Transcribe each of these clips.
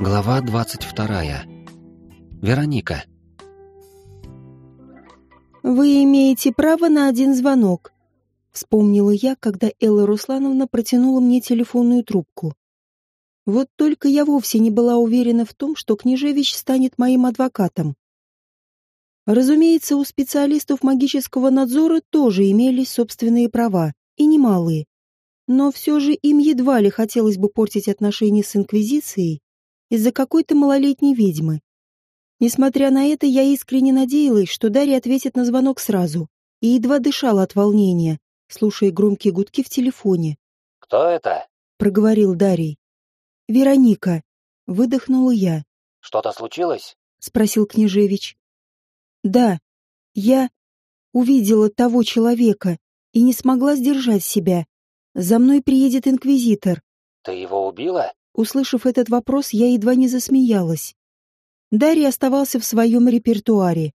Глава 22. Вероника. «Вы имеете право на один звонок», — вспомнила я, когда Элла Руслановна протянула мне телефонную трубку. Вот только я вовсе не была уверена в том, что Княжевич станет моим адвокатом. Разумеется, у специалистов магического надзора тоже имелись собственные права, и немалые. Но все же им едва ли хотелось бы портить отношения с Инквизицией из-за какой-то малолетней ведьмы. Несмотря на это, я искренне надеялась, что Дарья ответит на звонок сразу, и едва дышала от волнения, слушая громкие гудки в телефоне. «Кто это?» — проговорил Дарий. «Вероника», — выдохнула я. «Что-то случилось?» — спросил Княжевич. «Да, я увидела того человека и не смогла сдержать себя. За мной приедет инквизитор». «Ты его убила?» Услышав этот вопрос, я едва не засмеялась. Дарья оставался в своем репертуаре.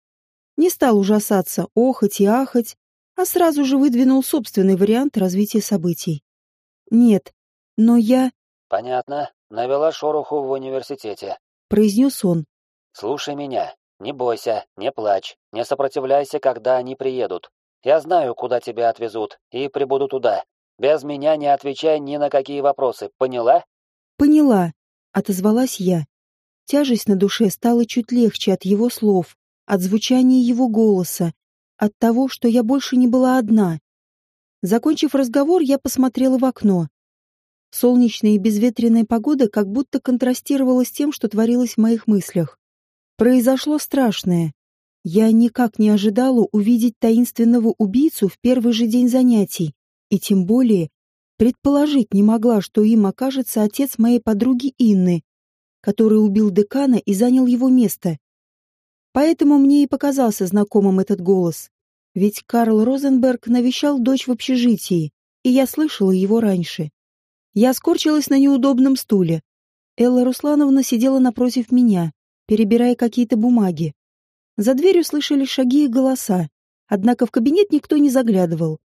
Не стал ужасаться, охоть и ахать, а сразу же выдвинул собственный вариант развития событий. «Нет, но я...» «Понятно. Навела шороху в университете», — произнес он. «Слушай меня. Не бойся, не плачь, не сопротивляйся, когда они приедут. Я знаю, куда тебя отвезут, и прибуду туда. Без меня не отвечай ни на какие вопросы, поняла?» «Поняла», — отозвалась я. Тяжесть на душе стала чуть легче от его слов, от звучания его голоса, от того, что я больше не была одна. Закончив разговор, я посмотрела в окно. Солнечная и безветренная погода как будто контрастировала с тем, что творилось в моих мыслях. Произошло страшное. Я никак не ожидала увидеть таинственного убийцу в первый же день занятий, и тем более Предположить не могла, что им окажется отец моей подруги Инны, который убил декана и занял его место. Поэтому мне и показался знакомым этот голос. Ведь Карл Розенберг навещал дочь в общежитии, и я слышала его раньше. Я скорчилась на неудобном стуле. Элла Руслановна сидела напротив меня, перебирая какие-то бумаги. За дверью слышали шаги и голоса, однако в кабинет никто не заглядывал.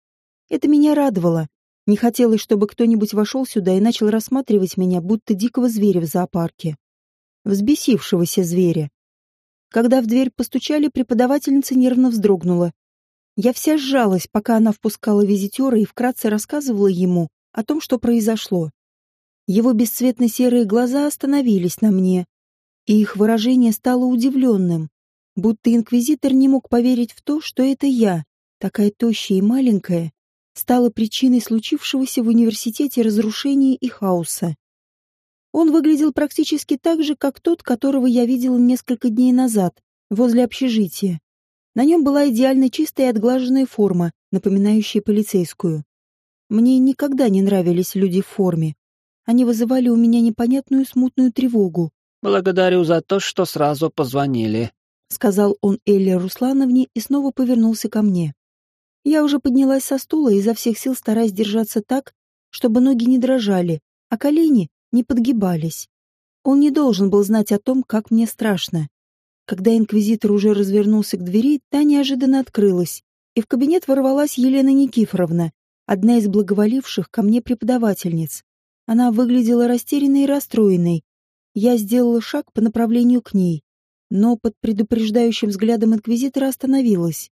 Это меня радовало. Не хотелось, чтобы кто-нибудь вошел сюда и начал рассматривать меня, будто дикого зверя в зоопарке. Взбесившегося зверя. Когда в дверь постучали, преподавательница нервно вздрогнула. Я вся сжалась, пока она впускала визитера и вкратце рассказывала ему о том, что произошло. Его бесцветно-серые глаза остановились на мне, и их выражение стало удивленным, будто инквизитор не мог поверить в то, что это я, такая тощая и маленькая, стало причиной случившегося в университете разрушения и хаоса. Он выглядел практически так же, как тот, которого я видела несколько дней назад, возле общежития. На нем была идеально чистая и отглаженная форма, напоминающая полицейскую. Мне никогда не нравились люди в форме. Они вызывали у меня непонятную смутную тревогу. «Благодарю за то, что сразу позвонили», — сказал он Элле Руслановне и снова повернулся ко мне. Я уже поднялась со стула, изо всех сил стараясь держаться так, чтобы ноги не дрожали, а колени не подгибались. Он не должен был знать о том, как мне страшно. Когда инквизитор уже развернулся к двери, та неожиданно открылась, и в кабинет ворвалась Елена Никифоровна, одна из благоволивших ко мне преподавательниц. Она выглядела растерянной и расстроенной. Я сделала шаг по направлению к ней, но под предупреждающим взглядом инквизитора остановилась.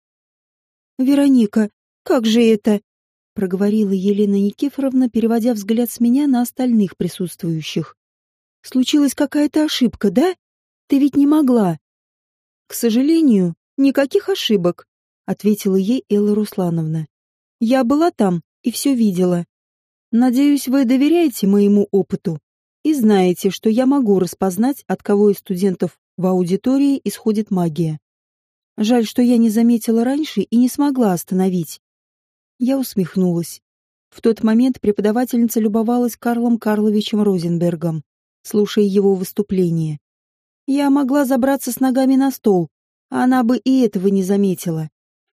«Вероника, как же это?» — проговорила Елена Никифоровна, переводя взгляд с меня на остальных присутствующих. «Случилась какая-то ошибка, да? Ты ведь не могла». «К сожалению, никаких ошибок», — ответила ей Элла Руслановна. «Я была там и все видела. Надеюсь, вы доверяете моему опыту и знаете, что я могу распознать, от кого из студентов в аудитории исходит магия. Жаль, что я не заметила раньше и не смогла остановить. Я усмехнулась. В тот момент преподавательница любовалась Карлом Карловичем Розенбергом, слушая его выступление. Я могла забраться с ногами на стол, а она бы и этого не заметила.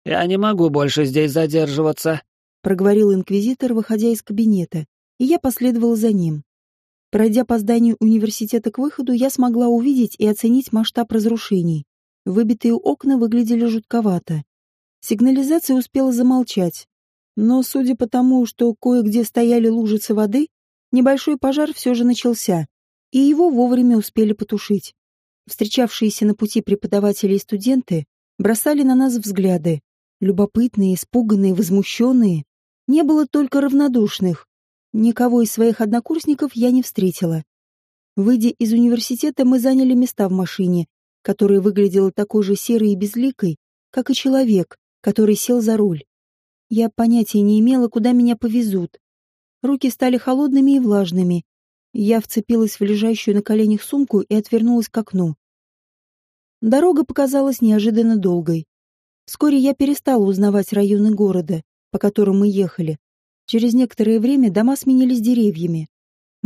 «Я не могу больше здесь задерживаться», — проговорил инквизитор, выходя из кабинета, и я последовала за ним. Пройдя по зданию университета к выходу, я смогла увидеть и оценить масштаб разрушений. Выбитые окна выглядели жутковато. Сигнализация успела замолчать. Но, судя по тому, что кое-где стояли лужицы воды, небольшой пожар все же начался. и его вовремя успели потушить. Встречавшиеся на пути преподаватели и студенты бросали на нас взгляды. Любопытные, испуганные, возмущенные. Не было только равнодушных. Никого из своих однокурсников я не встретила. Выйдя из университета, мы заняли места в машине, которая выглядела такой же серой и безликой, как и человек, который сел за руль. Я понятия не имела, куда меня повезут. Руки стали холодными и влажными. Я вцепилась в лежащую на коленях сумку и отвернулась к окну. Дорога показалась неожиданно долгой. Вскоре я перестала узнавать районы города, по которым мы ехали. Через некоторое время дома сменились деревьями.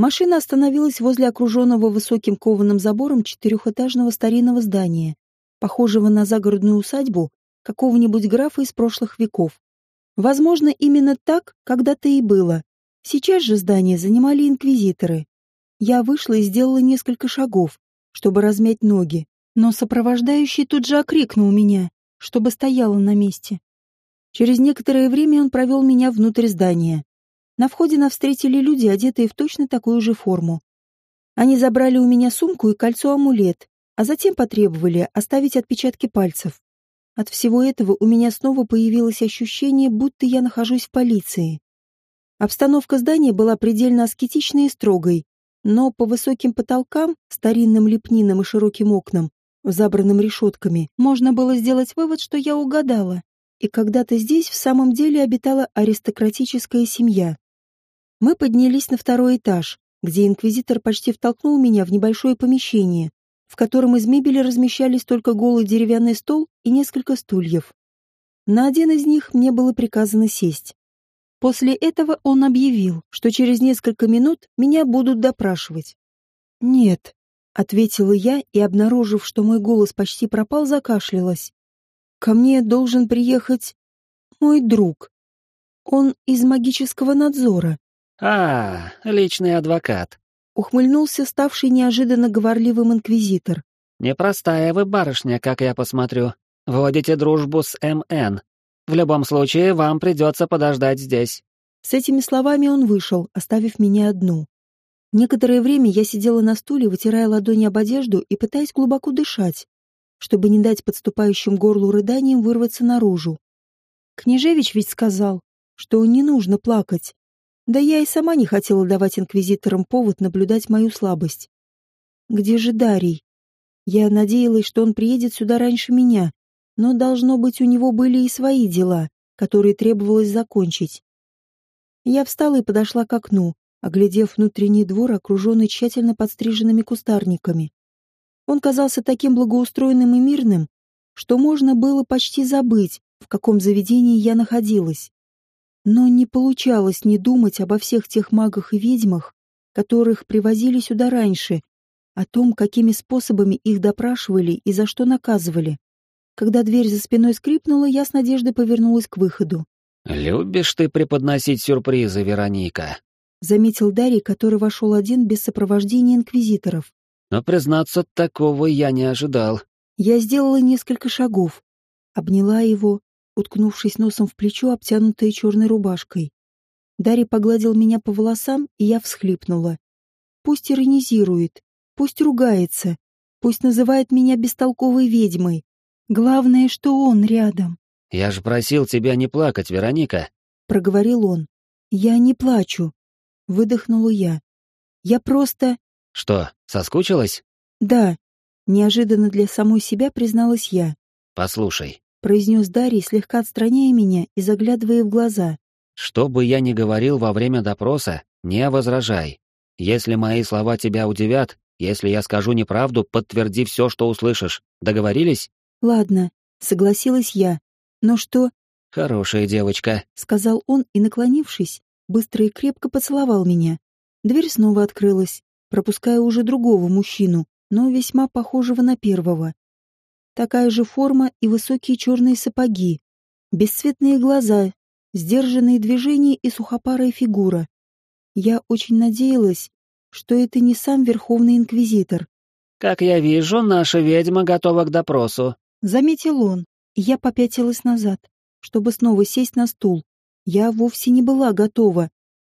Машина остановилась возле окруженного высоким кованым забором четырехэтажного старинного здания, похожего на загородную усадьбу какого-нибудь графа из прошлых веков. Возможно, именно так когда-то и было. Сейчас же здание занимали инквизиторы. Я вышла и сделала несколько шагов, чтобы размять ноги, но сопровождающий тут же окрикнул меня, чтобы стояла на месте. Через некоторое время он провел меня внутрь здания. На входе нас встретили люди, одетые в точно такую же форму. Они забрали у меня сумку и кольцо-амулет, а затем потребовали оставить отпечатки пальцев. От всего этого у меня снова появилось ощущение, будто я нахожусь в полиции. Обстановка здания была предельно аскетичной и строгой, но по высоким потолкам, старинным лепнинам и широким окнам, забранным решетками, можно было сделать вывод, что я угадала. И когда-то здесь в самом деле обитала аристократическая семья. Мы поднялись на второй этаж, где инквизитор почти втолкнул меня в небольшое помещение, в котором из мебели размещались только голый деревянный стол и несколько стульев. На один из них мне было приказано сесть. После этого он объявил, что через несколько минут меня будут допрашивать. «Нет», — ответила я и, обнаружив, что мой голос почти пропал, закашлялась. «Ко мне должен приехать мой друг. Он из магического надзора». «А, личный адвокат», ухмыльнулся ставший неожиданно говорливым инквизитор. «Непростая вы барышня, как я посмотрю. Водите дружбу с МН. В любом случае, вам придется подождать здесь». С этими словами он вышел, оставив меня одну. Некоторое время я сидела на стуле, вытирая ладони об одежду и пытаясь глубоко дышать, чтобы не дать подступающим горлу рыданиям вырваться наружу. Княжевич ведь сказал, что не нужно плакать. Да я и сама не хотела давать инквизиторам повод наблюдать мою слабость. Где же Дарий? Я надеялась, что он приедет сюда раньше меня, но, должно быть, у него были и свои дела, которые требовалось закончить. Я встала и подошла к окну, оглядев внутренний двор, окруженный тщательно подстриженными кустарниками. Он казался таким благоустроенным и мирным, что можно было почти забыть, в каком заведении я находилась. Но не получалось не думать обо всех тех магах и ведьмах, которых привозили сюда раньше, о том, какими способами их допрашивали и за что наказывали. Когда дверь за спиной скрипнула, я с надеждой повернулась к выходу. «Любишь ты преподносить сюрпризы, Вероника?» — заметил Дарий, который вошел один без сопровождения инквизиторов. «Но, признаться, такого я не ожидал». Я сделала несколько шагов, обняла его, уткнувшись носом в плечо, обтянутое черной рубашкой. Дарья погладил меня по волосам, и я всхлипнула. Пусть иронизирует, пусть ругается, пусть называет меня бестолковой ведьмой. Главное, что он рядом. «Я же просил тебя не плакать, Вероника», — проговорил он. «Я не плачу», — выдохнула я. «Я просто...» «Что, соскучилась?» «Да», — неожиданно для самой себя призналась я. «Послушай, произнес Дарий, слегка отстраняя меня и заглядывая в глаза. «Что бы я ни говорил во время допроса, не возражай. Если мои слова тебя удивят, если я скажу неправду, подтверди все, что услышишь. Договорились?» «Ладно», — согласилась я. «Но что...» «Хорошая девочка», — сказал он и, наклонившись, быстро и крепко поцеловал меня. Дверь снова открылась, пропуская уже другого мужчину, но весьма похожего на первого. Такая же форма и высокие черные сапоги, бесцветные глаза, сдержанные движения и сухопарая фигура. Я очень надеялась, что это не сам Верховный Инквизитор. «Как я вижу, наша ведьма готова к допросу», — заметил он, я попятилась назад, чтобы снова сесть на стул. Я вовсе не была готова.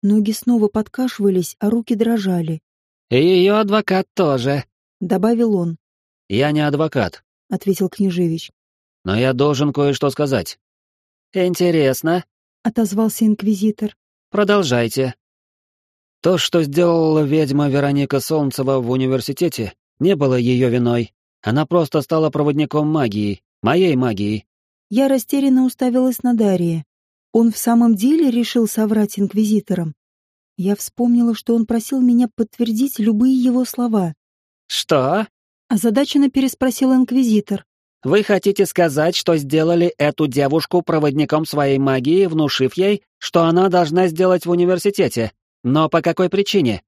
Ноги снова подкашивались, а руки дрожали. И ее адвокат тоже», — добавил он. «Я не адвокат», — ответил княжевич. «Но я должен кое-что сказать». «Интересно», — отозвался инквизитор. «Продолжайте». То, что сделала ведьма Вероника Солнцева в университете, не было ее виной. Она просто стала проводником магии, моей магии. Я растерянно уставилась на Дария. Он в самом деле решил соврать инквизиторам? Я вспомнила, что он просил меня подтвердить любые его слова. «Что?» — озадаченно переспросил инквизитор. «Вы хотите сказать, что сделали эту девушку проводником своей магии, внушив ей, что она должна сделать в университете? Но по какой причине?»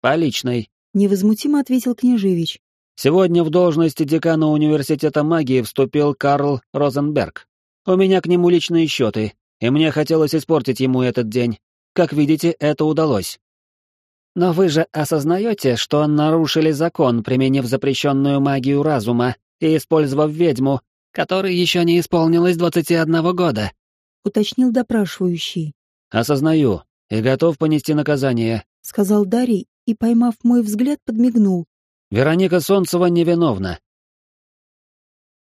«По личной», — невозмутимо ответил княжевич. «Сегодня в должности декана университета магии вступил Карл Розенберг. У меня к нему личные счеты, и мне хотелось испортить ему этот день. Как видите, это удалось». «Но вы же осознаете, что нарушили закон, применив запрещенную магию разума и использовав ведьму, которой еще не исполнилось двадцати одного года?» — уточнил допрашивающий. «Осознаю и готов понести наказание», — сказал Дарий и, поймав мой взгляд, подмигнул. «Вероника Солнцева невиновна.